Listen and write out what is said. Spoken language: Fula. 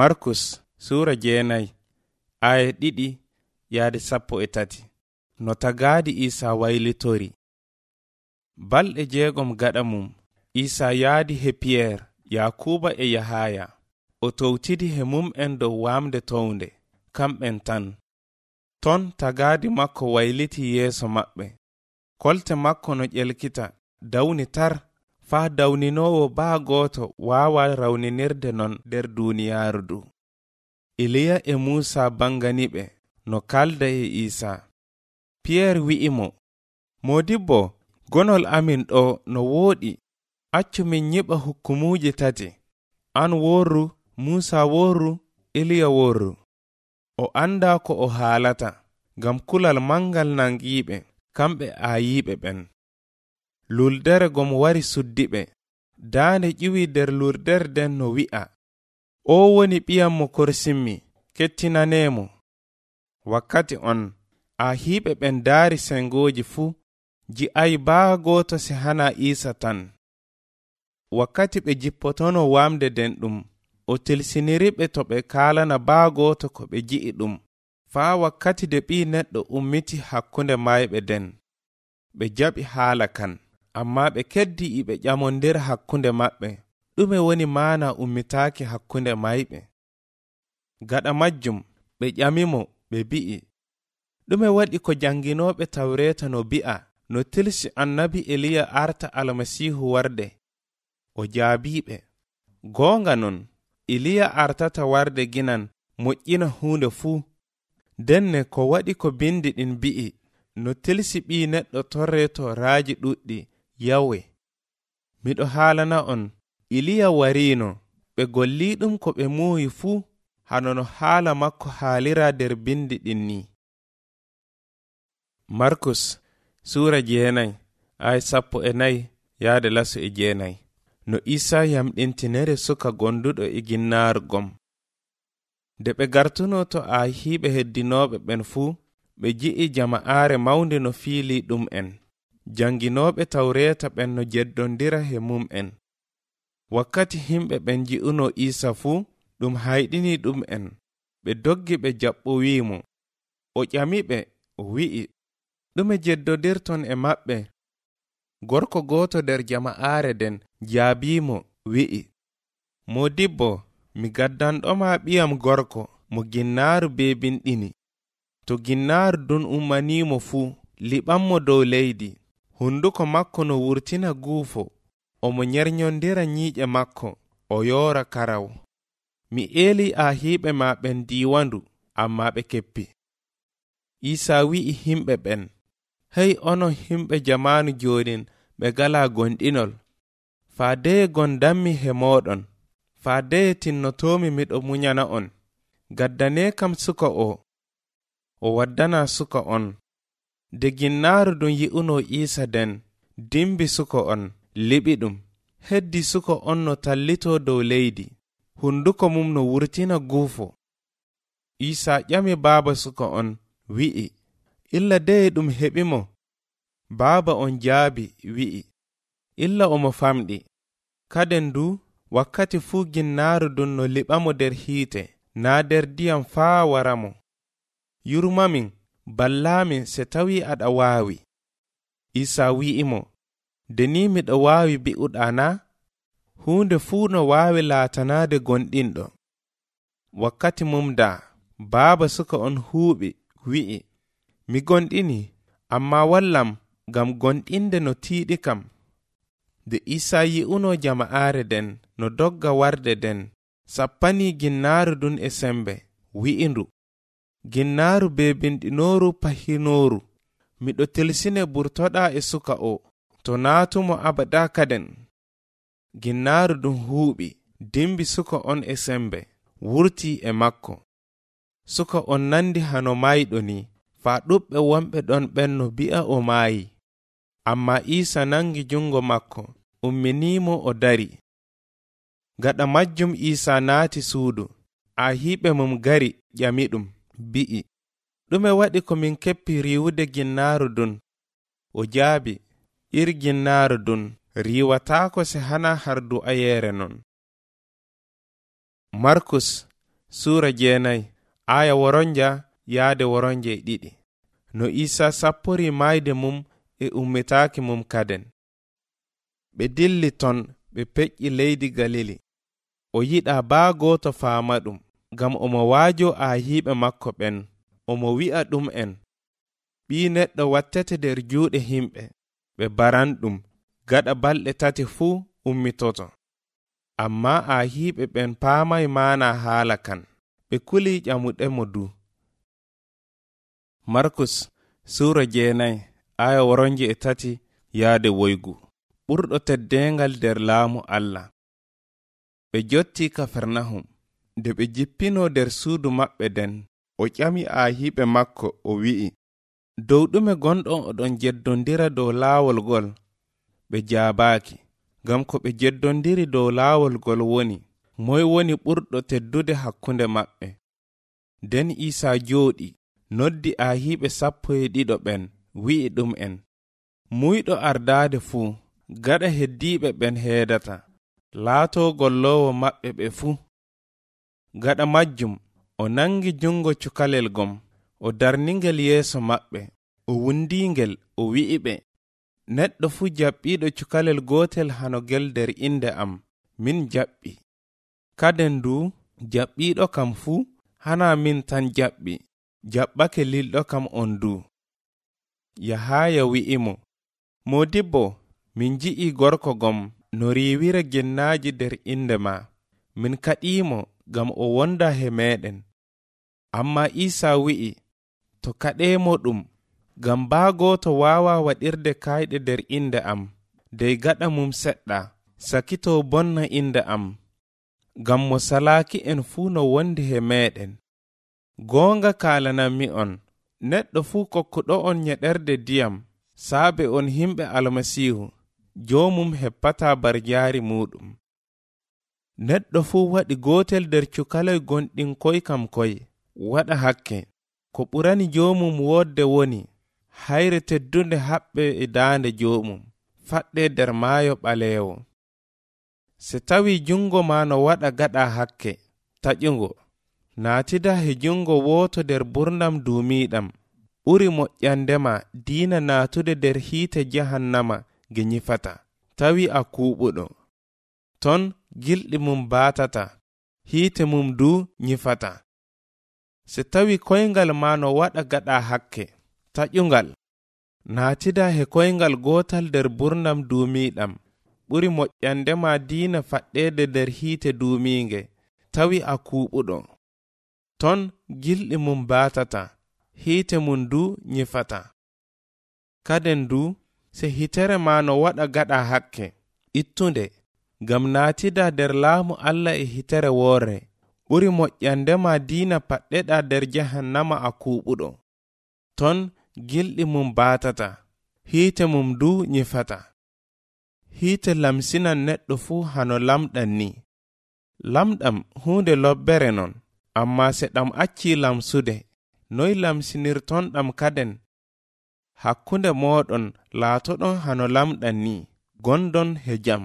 markus sura jeenayi aya ɗiɗi yahde sappo e tati. No tagaadi isaa waylitori. Balɗe jeegom gaɗa mum isaa yahdi he piyerre yakuuba e yahaya o towtidi he mum'en dow waamde townde kamɓen tan. Ton tagaadi makko wayliti yeeso maɓɓe. Kolte makko no ƴelkita dawni tar faa dawninowo baa gooto waawa rawninirde non nder duuniyaaru du. Iliya e muusa banganiɓe no kalda e iisaa piyerre wi'i mo modibbo gonol amin ɗo no wooɗi accu min nyiɓa hukkumuuji tati. An worru muusa worru iliya worru. O annda ko o haalata ngam kulal mangal nangiiɓe kamɓe aayiiɓe ɓen. lurdere gom wari suddiɓe daande ƴiwi nder lurderden no wi'a. O woni ɓiyam mo korsinmi kettinanemo. Wakkati on a hiɓe ɓen daari sengoji fuu ji'ay baa gooto sehana iisa tan. Wakkati ɓe jippotono wamde den ɗum o telsiniriɓe to ɓe kaalana baa gooto ko ɓe ji'i ɗum. Faa wakkati de ɓii neɗɗo ummiti hakkunde mayɓe den ɓe jaɓi haala kan. amma ɓe keddi iɓe ƴamondir hakkunde maɓɓe. Ɗume woni mana ummitaaki hakkunde mayɓe. Gaɗa majjum ɓe ƴamimo ɓe bi'i. Ɗume waɗi ko jannginoɓe tawreta no bi'a no tilsi annabi eliya arta almasihu warde. O jaabiɓe. Goonga non iliya artata warde ginan moƴƴina huunde fuu. Ndenne ko waɗi ko bindi ɗin bi'i no tilsi ɓii neɗɗo torreto raaji ɗuɗɗi yawe miɗo haalana on iliya warino ɓe golli ɗum ko ɓe muuyi fuu hano no haala makko haalira nder bindi ɗin ni. Markus sura jeenayi ay sappo e nayi yahde lasu e jeenayi. No isa yamɗintinere suka gonduɗo e ginnaarugom nde ɓe gartuno to a ahiiɓe heddinoɓe ɓen fuu ɓe ji'i jama'aare mawnde no fiili ɗum en. janginoɓe tawreta ɓen no jeddondira he mum'en wakkati himɓe ɓen ji'uno isa fuu ɗum hayɗini ɗum en. Ɓe doggi ɓe jaɓɓowiimo. O ƴamiɓe o wi'i. Ɗume jeddodirton e maɓɓe. Gorko gooto nder jama'aare den jaabimo wi'i. Modibbo mi gaddanɗoma ɓiyam gorko mo ginnaaru beebinɗini. To ginnaaru dun ummanimo fuu liɓanmo dow leydi. hunduko makko no wurtina guufo omo nyernyondira nyiiƴe makko o yoora karaw. Mi eeli aahiiɓe ma ɓen diwandu amma ɓe keppi. Isaa wi'i himɓe ɓen. Hey onon himɓe jamaanu joonin ɓe ngala gonɗinol faadeye gondanmi he mooɗon. Faadeye tinnotomi miɗo munyana on. Gaddane kam suka o. O waddana suka on. de ginnaaru ɗum yi'uno iisa nden dimbi suko on liɓi ɗum. Heddi suko on no tallito dow leydi. Hunduko mum no wurtina guufo. Iisa ƴami baaba suko on wi'i. Illa deye ɗum heɓimo baaba on jaabi wi'i. Illa omo famɗi. Kaden du wakkati fuu ginnaaru ɗum no liɓamo nder hiite naa nder ndiyam faa waramo yurmamin ballamin se tawi aɗa waawi. Isa wi'imo de ni miɗo waawi bi'uɗana huunde fuu no waawi laatanaade gonɗinɗo wakkati mum da baaba suka on huuɓi wi'i mi gonɗini amma wallam ngam gonɗinde no tiiɗi kam. Nde isa yi'uno jama'aare den no dogga warde den sappani ginnaaru dun e sembe wi'indu ginnaaru beebinɗinooru pahinooru miɗo telsine ɓurtoɗa e suka o to naatumo abada kaden. Ginnaaru ɗum huuɓi dimbi suka on e sembe wurti e makko. Suka on nandi hano mayɗo ni faa ɗuɓɓe wonɓe ɗon ɓen no bi'a o maayi. Amma iisa nangi jungo makko umminimo o dari. Gaɗa majjum iisa naati suudu a ahiɓe mum gari ƴami ɗum. bi'i. Ɗume waɗi ko min keppi riwude ginnaaru dun o jaabi iri ginnaaru dun riwataako se hana har du'ayeere non. Markus suura jeenayi aya woronja yaade woronje e ɗiɗi. No isa sappori mayde mum e ummitaaki mum kaden. Ɓe dilli ton ɓe peƴƴi leydi galili. O yiɗa baa gooto faama ɗum. ngam omo waajo aahiiɓe makko ɓen. Omo wi'a ɗum en. Ɓii neɗɗo wattete nder juuɗe himɓe ɓe baran ɗum gaɗa balɗe tati fuu ummitoto. Amma aahiiɓe ɓen paamay maana haala kan. Ɓe kuli ƴamuɗe mo du. Markus suura jeenayi aya woronji e tati yahde woygu. Ɓurɗo teddengal nder laamu allah. Ɓe jotti kafernahum nde ɓe jippino nder suudu maɓɓe nden o ƴami aahiiɓe makko o wi'i dow ɗume gonɗon oɗon jeddondira dow laawol gol ɓe jaabaaki ngam ko ɓe jeddondiri dow laawol gol woni moy woni ɓurɗo teddude hakkunde maɓɓe. Nden iisaa jooɗi noddi aahiiɓe sappo e ɗiɗo ɓen wi'i ɗum en muyɗo ardaade fuu gaɗa heddiiɓe ɓen heedata laato gollowo maɓɓe ɓe fuu. gaɗa majjum o nangi jungo cukalel gom o darningel yeeso maɓɓe o wundingel o wi'i ɓe neɗɗo fuu jaɓɓiiɗo cukalel gootel hano gel nder inde am min jaɓɓi. Kaden du jaɓɓiiɗo kam fuu hana min tan jaɓɓi jaɓɓake lilɗo kam on du yahaya wi'imo modibbo min ji'i gorko gom no riwira gennaaji nder inde ma. Min kaɗimo ngam o wonda he meɗen. Amma isa wi'i to kaɗemo ɗum ngam baa goto wawa waɗirde kayɗe nder inde am dey gaɗa mum seɗɗa sakito bonna inde am ngam mo salaki en fuu no wondi he meɗen. Goonga kaalanammi on neɗɗo fuu kokkuɗo on nyeɗerde diyam saabe on himɓe almasihu joomum heppata barjaari muɗum. neɗɗo fuu waɗi gootel nder cukaloy gonɗin koy kam koy waɗa hakke. Ko ɓurani joomum woodde woni hayre teddunde haɓɓe e daande joomum faɗɗe nder maayo ɓaleewo. Se tawi jungo ma no waɗa gaɗa hakke taƴugo naatida he jungo wooto nder burnam duumiiɗam. Ɓuri moƴƴandema diina naatude nder hiite jahannama ge nyifata tawi a kuuɓuɗo. ton gilɗi mum baatata hiite mum du nyifata. So tawi koyngal ma no waɗa gaɗa hakke taƴungal. Naatida he koyngal gotal nder burnam duumiiɗam. Ɓuri moƴƴandema diina faɗɗede nder hiite duumiinge tawi a kuuɓuɗo. Ton gilɗi mum baatata hiite mum du nyifata. Kaden du se hitere ma no waɗa gaɗa hakke ittunde. ngam naatida nder laamu allah e hitere woore. Ɓuri moƴƴandema diina paɗɗeɗa nder jahannama a kuuɓuɗo. Ton gilɗi mum baatata hiite mum du nyifata. Hiite lamsinan neɗɗo fuu hano lamɗan ni. Lamɗam huunde lobbere non amma se ɗam acci lamsude noy lamsinirton ɗam kaden? Hakkunde moɗon laatoɗon hano lamɗan ni gondon he jam.